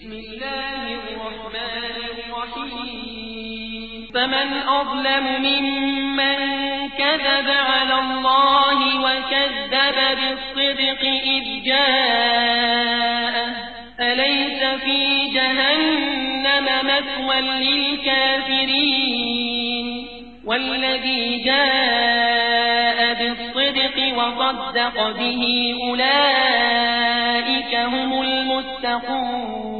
بسم الله الرحمن الرحيم. فمن أظلم ممن كذب على الله وكذب بالصدق إذ جاءه. أليس في جهنم مثوى للكافرين؟ والذي جاء بالصدق وصدق به أولئك هم المتقون.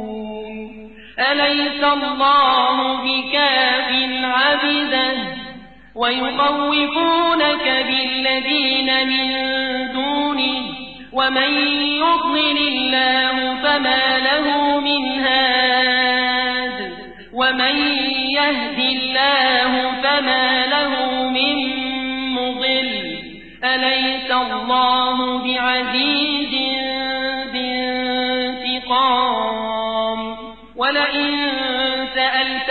أليس الله بكاف عبدا ويخوفونك بالذين من دونه ومن يضلل الله فما له من هاد ومن يهد الله فما له من مضل أليس الله بعزيز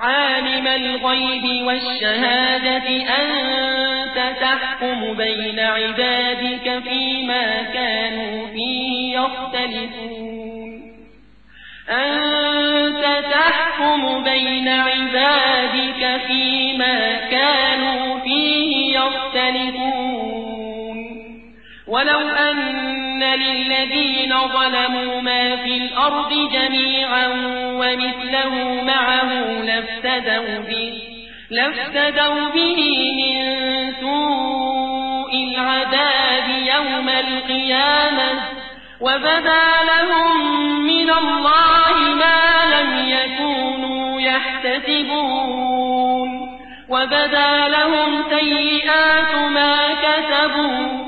عالم الغيب والشهادة أنت تحكم بين عبادك فيما كانوا فيه يختلفون. أنت تحكم بين عبادك فيما كانوا فيه يختلفون. ولو أن للذين ظلموا ما في الأرض جميعا ومثله معه لافتدوا به لافتدوا به من سوء العذاب يوم القيامة وبدا لهم من الله ما لم يكونوا يحتسبون وبدا لهم سيئات ما كسبوا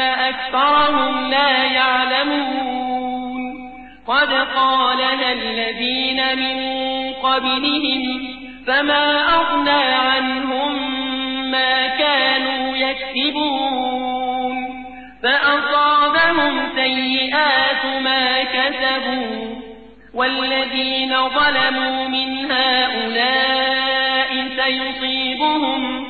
أكثرهم لا يعلمون قد قالنا الذين من قبلهم فما أغنى عنهم ما كانوا يكسبون فأصابهم سيئات ما كسبوا والذين ظلموا من هؤلاء سيصيبهم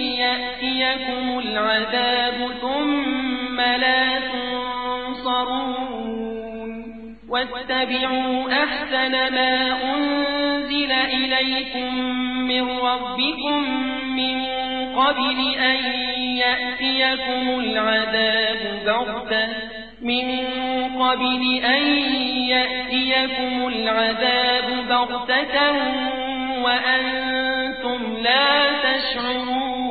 يأتيكم العذاب ثم لا تنصرون واتبعوا أحسن ما أنزل إليكم من ربكم من قبل أن يأتيكم العذاب بغتة من قبل أن يأتيكم العذاب بغتة وأنتم لا تشعرون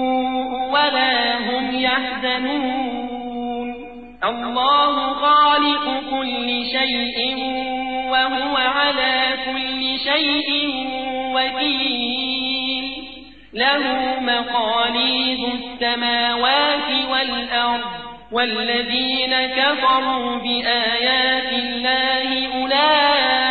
ولا هم يحزنون. الله خالق كل شيء وهو على كل شيء وكيل. له مقاليد السماوات والأرض والذين كفروا بآيات الله أولئك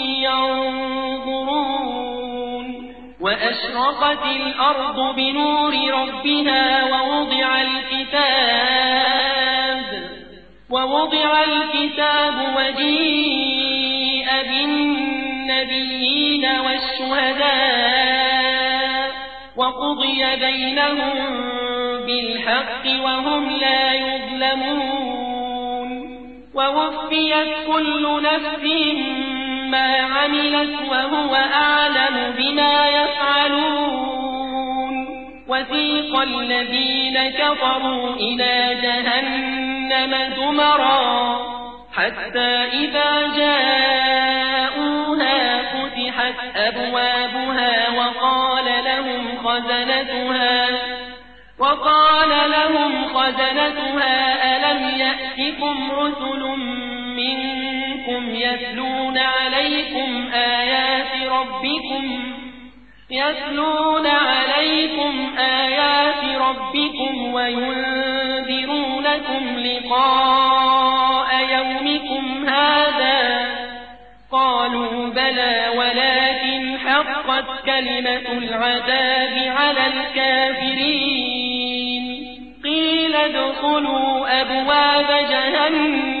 وأشرقت الأرض بنور ربها ووضع الكتاب ووضع الكتاب وجيء بالنبيين والشهداء وقضي بينهم بالحق وهم لا يظلمون ووفيت كل نفس ما عملت وهو أعلم بما يفعلون. وثيق الذين كفروا إلى جهنم زمرا. حتى إذا جاءوها فتحت أبوابها وقال لهم خزنتها وقال لهم خزنتها ألم يأتكم رسل منكم يتلون عليكم آيات ربكم يتلون عليكم آيات ربكم وينذرونكم لقاء يومكم هذا قالوا بلى ولكن حقت كلمة العذاب على الكافرين قيل ادخلوا أبواب جهنم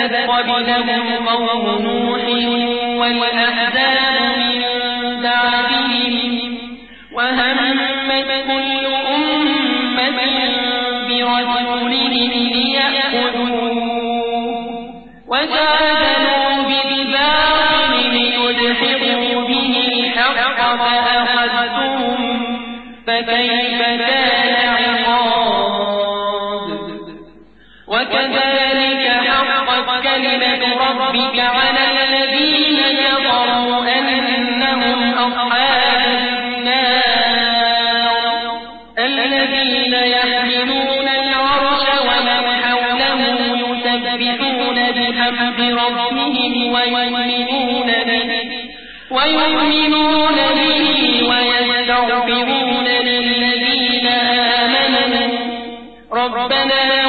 كذبت قبلهم قوم نوح والأحزاب ربنا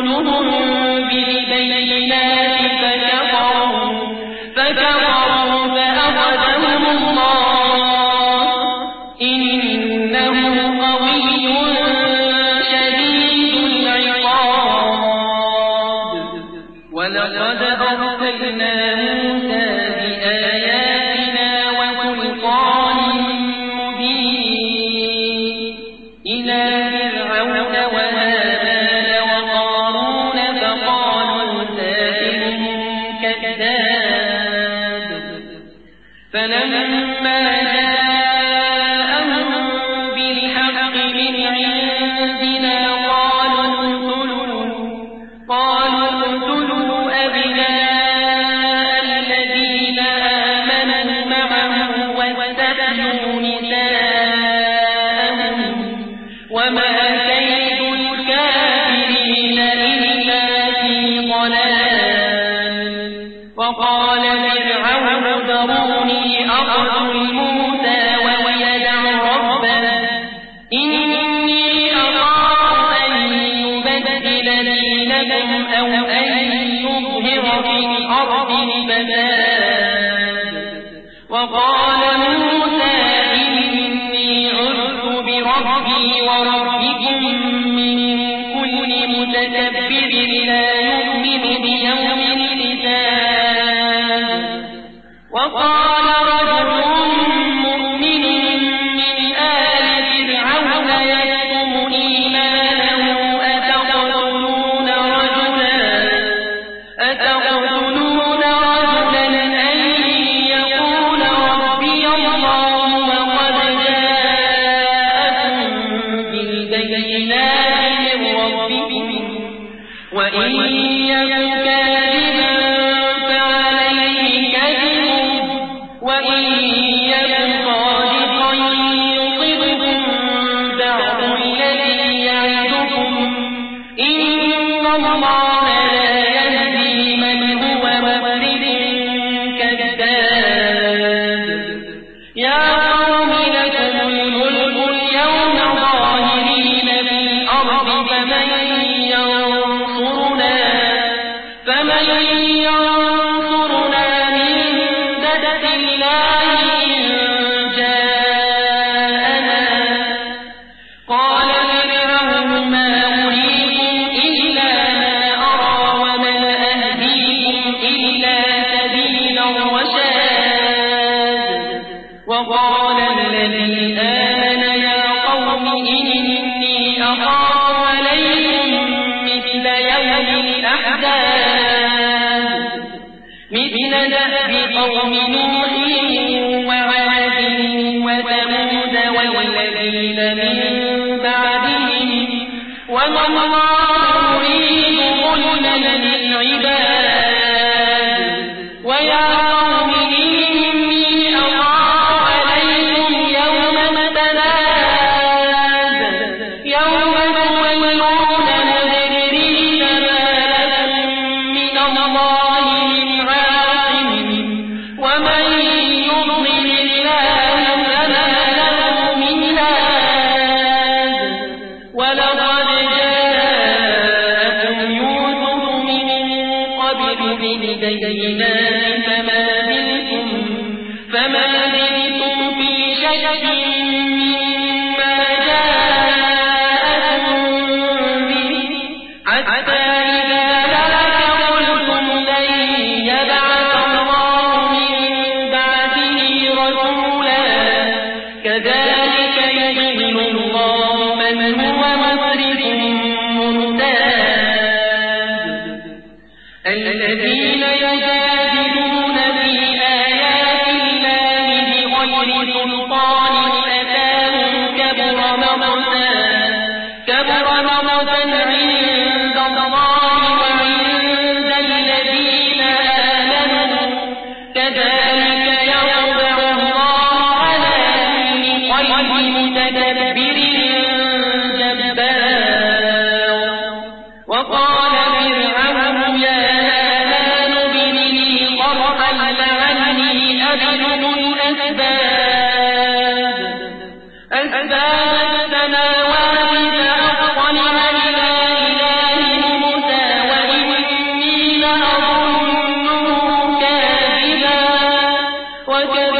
قلوبهم وكذلك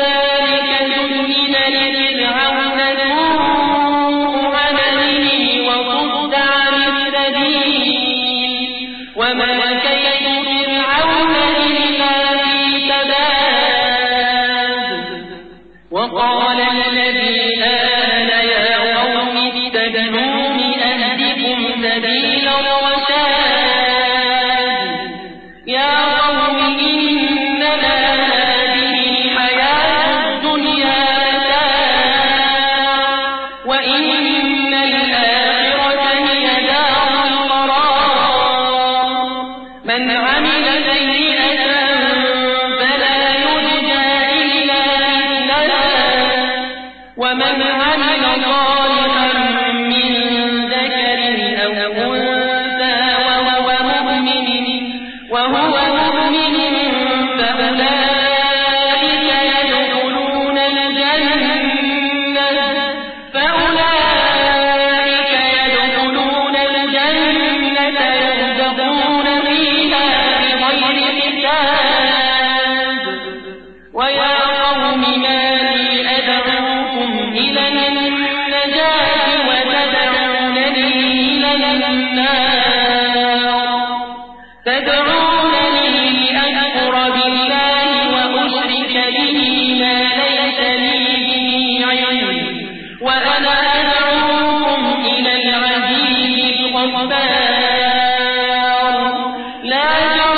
لا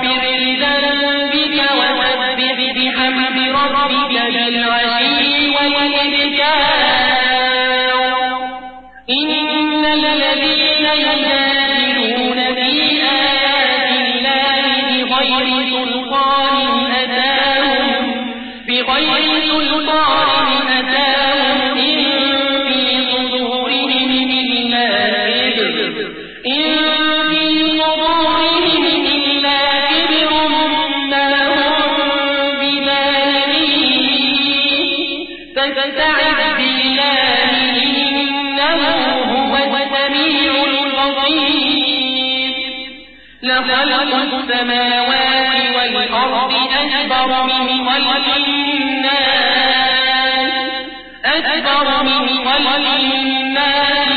واستغفر السماوات والأرض أكبر من خلق الناس. أكبر من خلق الناس.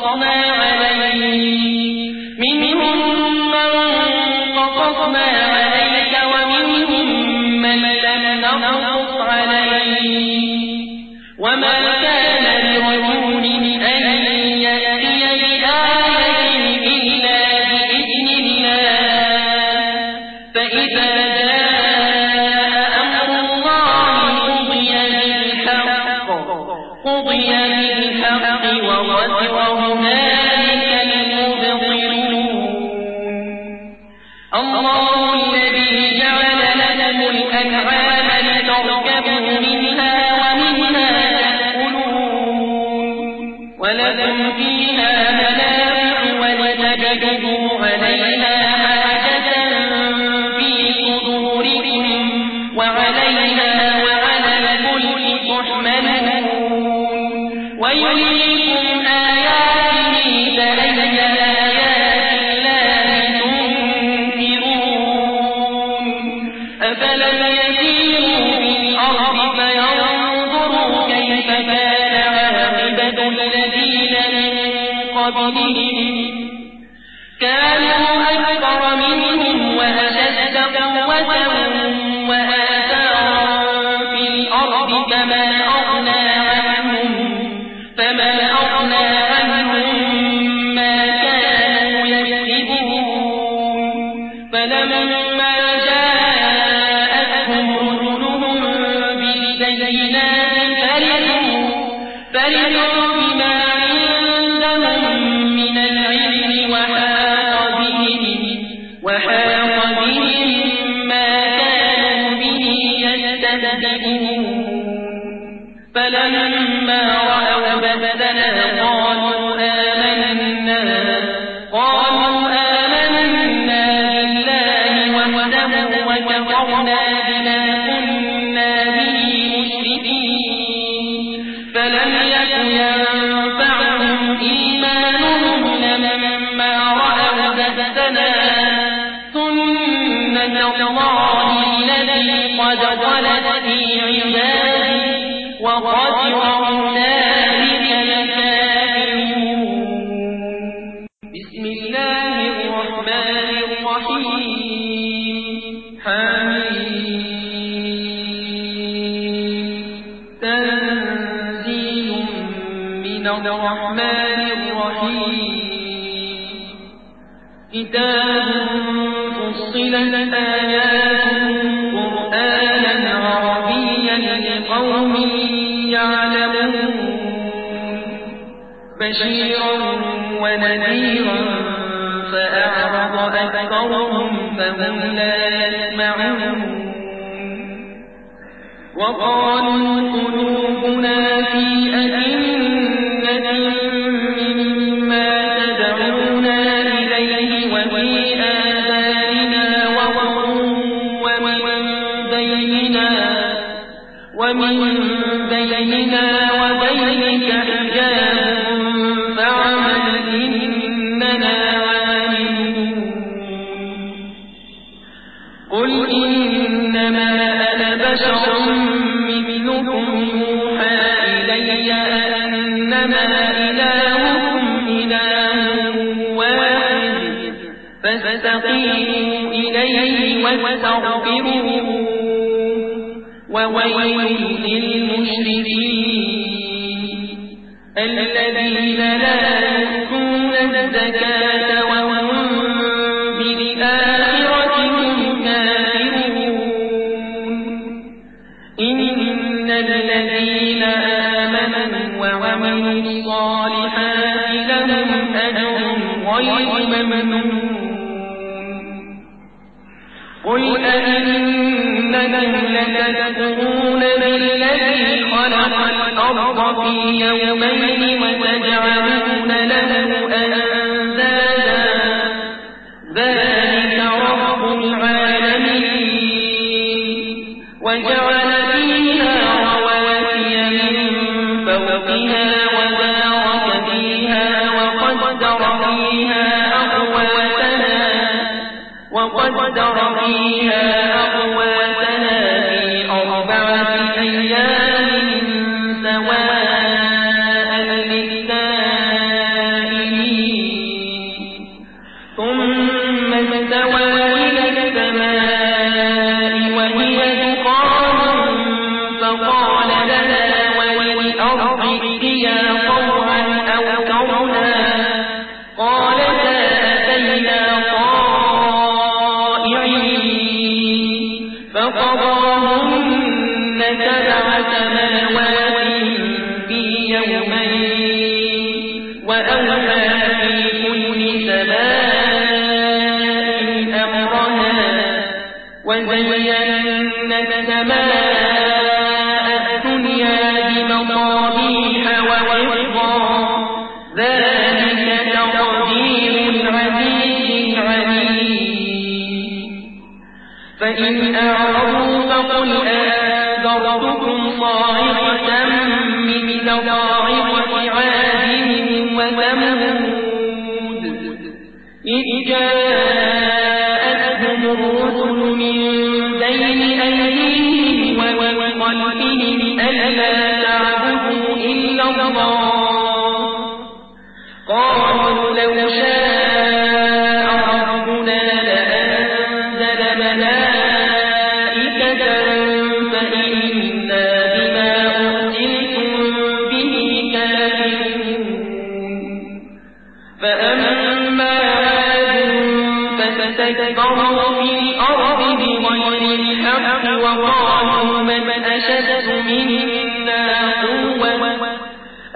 قصصنا عليك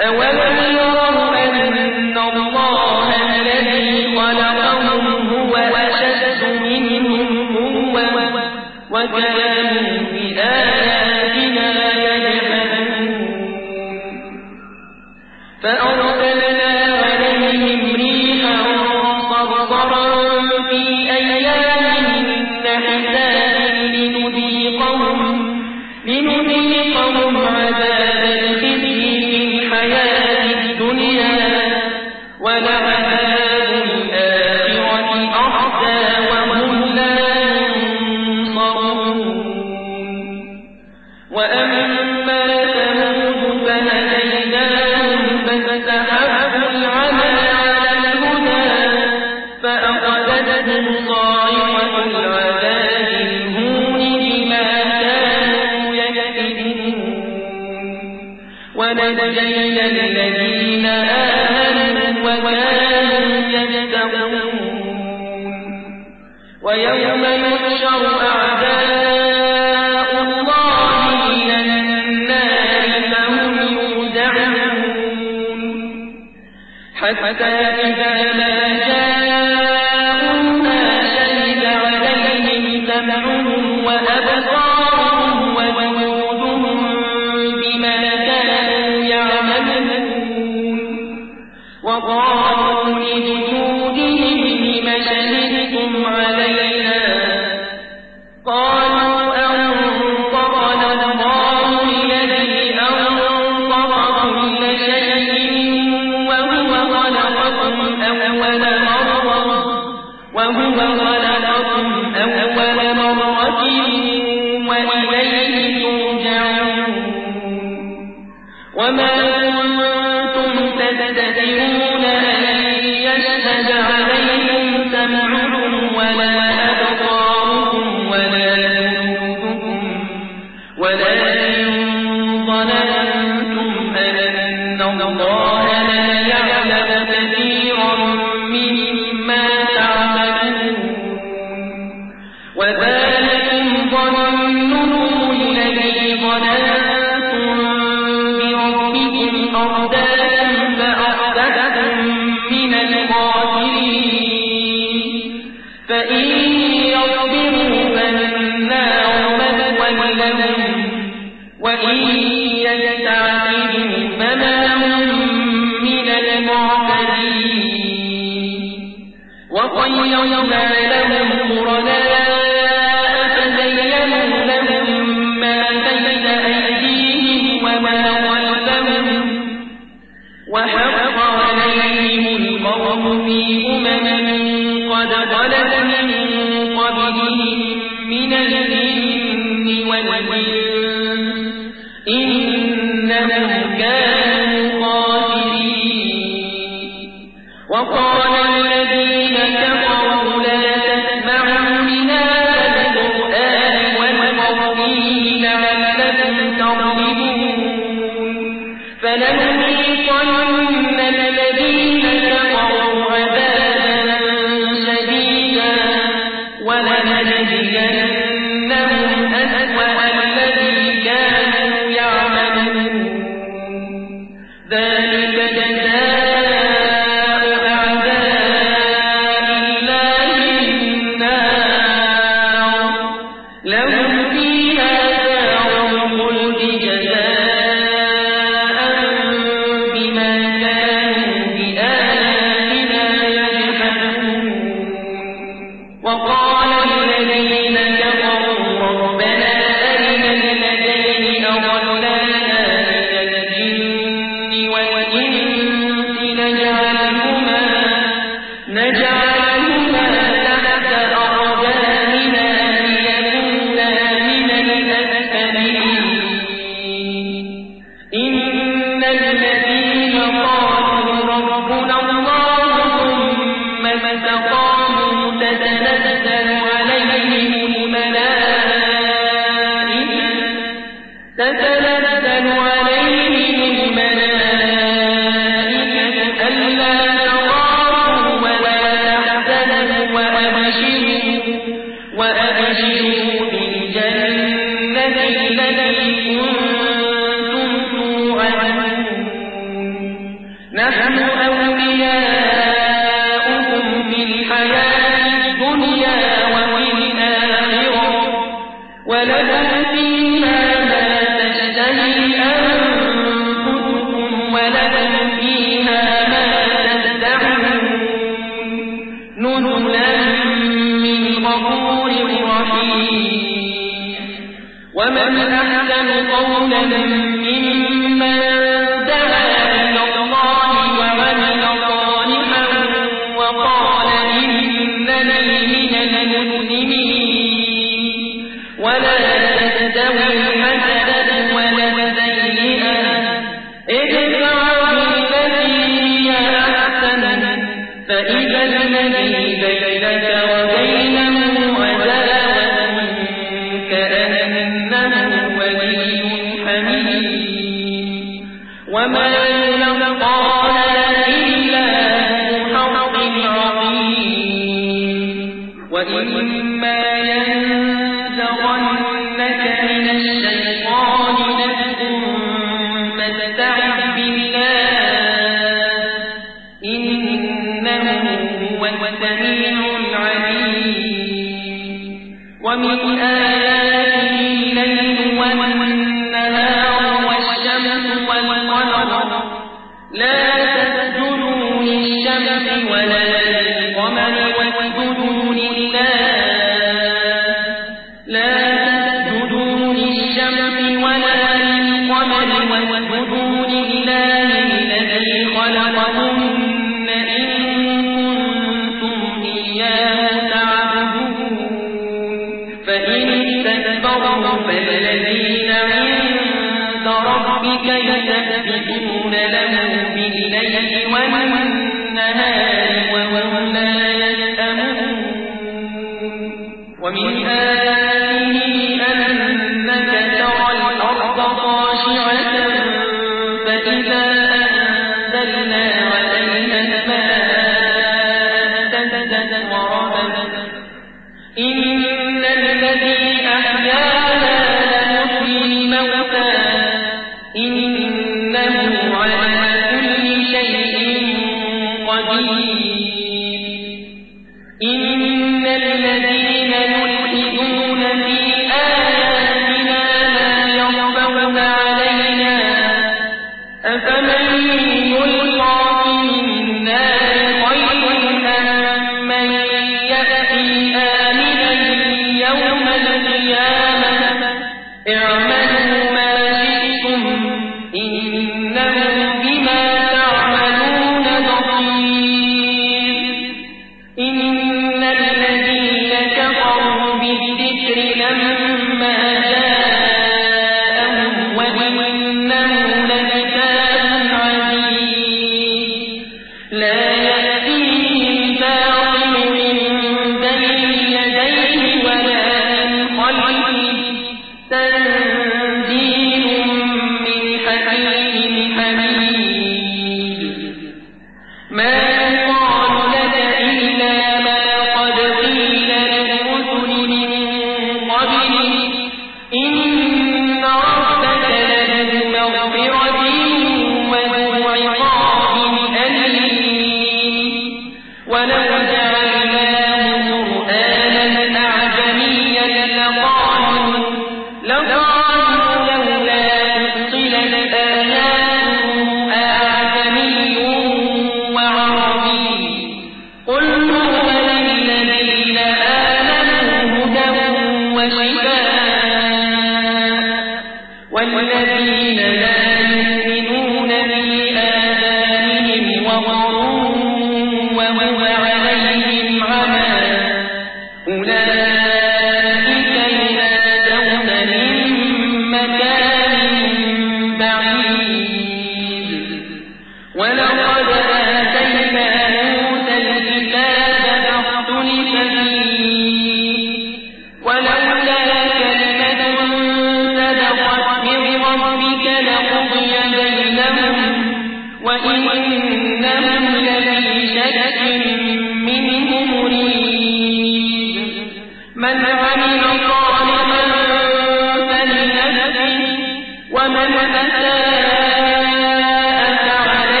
أولم يروا